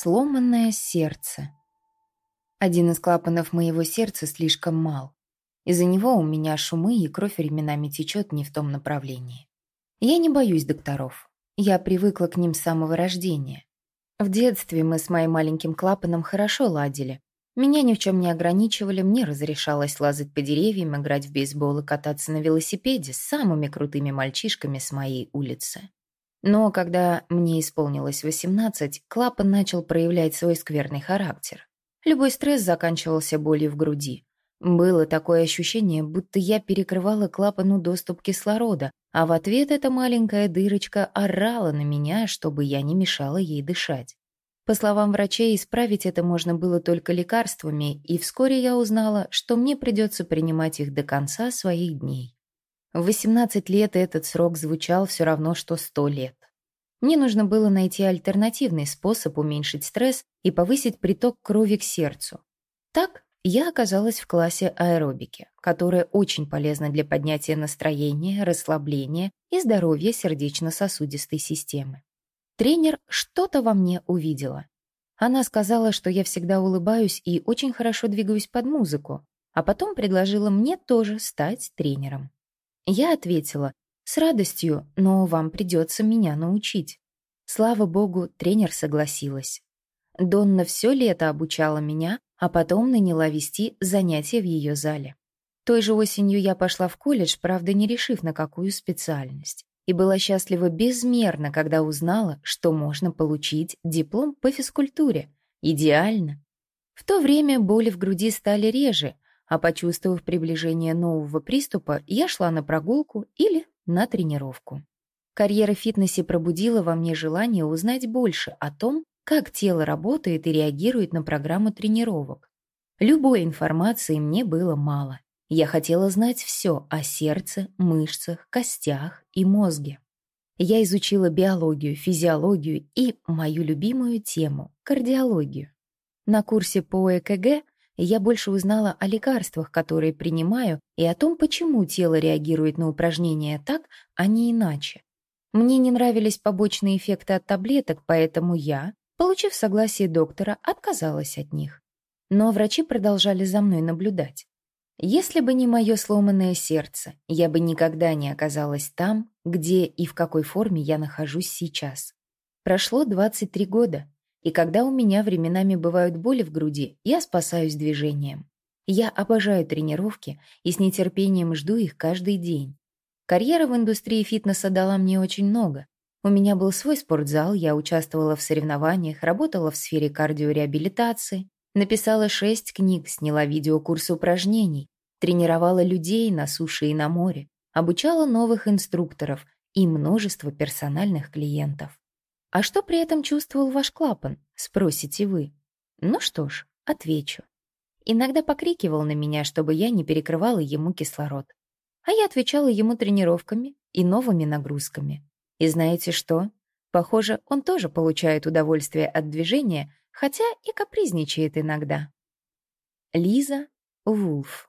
Сломанное сердце. Один из клапанов моего сердца слишком мал. Из-за него у меня шумы, и кровь временами течет не в том направлении. Я не боюсь докторов. Я привыкла к ним с самого рождения. В детстве мы с моим маленьким клапаном хорошо ладили. Меня ни в чем не ограничивали, мне разрешалось лазать по деревьям, играть в бейсбол и кататься на велосипеде с самыми крутыми мальчишками с моей улицы. Но когда мне исполнилось 18, клапан начал проявлять свой скверный характер. Любой стресс заканчивался болью в груди. Было такое ощущение, будто я перекрывала клапану доступ кислорода, а в ответ эта маленькая дырочка орала на меня, чтобы я не мешала ей дышать. По словам врачей, исправить это можно было только лекарствами, и вскоре я узнала, что мне придется принимать их до конца своих дней. В 18 лет этот срок звучал все равно, что 100 лет. Мне нужно было найти альтернативный способ уменьшить стресс и повысить приток крови к сердцу. Так я оказалась в классе аэробики, которая очень полезна для поднятия настроения, расслабления и здоровья сердечно-сосудистой системы. Тренер что-то во мне увидела. Она сказала, что я всегда улыбаюсь и очень хорошо двигаюсь под музыку, а потом предложила мне тоже стать тренером. Я ответила, с радостью, но вам придется меня научить. Слава богу, тренер согласилась. Донна все лето обучала меня, а потом наняла вести занятия в ее зале. Той же осенью я пошла в колледж, правда, не решив, на какую специальность. И была счастлива безмерно, когда узнала, что можно получить диплом по физкультуре. Идеально. В то время боли в груди стали реже, а почувствовав приближение нового приступа, я шла на прогулку или на тренировку. Карьера в фитнесе пробудила во мне желание узнать больше о том, как тело работает и реагирует на программу тренировок. Любой информации мне было мало. Я хотела знать все о сердце, мышцах, костях и мозге. Я изучила биологию, физиологию и мою любимую тему – кардиологию. На курсе по ЭКГ я больше узнала о лекарствах, которые принимаю, и о том, почему тело реагирует на упражнения так, а не иначе. Мне не нравились побочные эффекты от таблеток, поэтому я, получив согласие доктора, отказалась от них. Но врачи продолжали за мной наблюдать. Если бы не мое сломанное сердце, я бы никогда не оказалась там, где и в какой форме я нахожусь сейчас. Прошло 23 года, и когда у меня временами бывают боли в груди, я спасаюсь движением. Я обожаю тренировки и с нетерпением жду их каждый день. Карьера в индустрии фитнеса дала мне очень много. У меня был свой спортзал, я участвовала в соревнованиях, работала в сфере кардиореабилитации, написала шесть книг, сняла видеокурсы упражнений, тренировала людей на суше и на море, обучала новых инструкторов и множество персональных клиентов. «А что при этом чувствовал ваш клапан?» — спросите вы. Ну что ж, отвечу. Иногда покрикивал на меня, чтобы я не перекрывала ему кислород. А я отвечала ему тренировками и новыми нагрузками. И знаете что? Похоже, он тоже получает удовольствие от движения, хотя и капризничает иногда. Лиза Вулф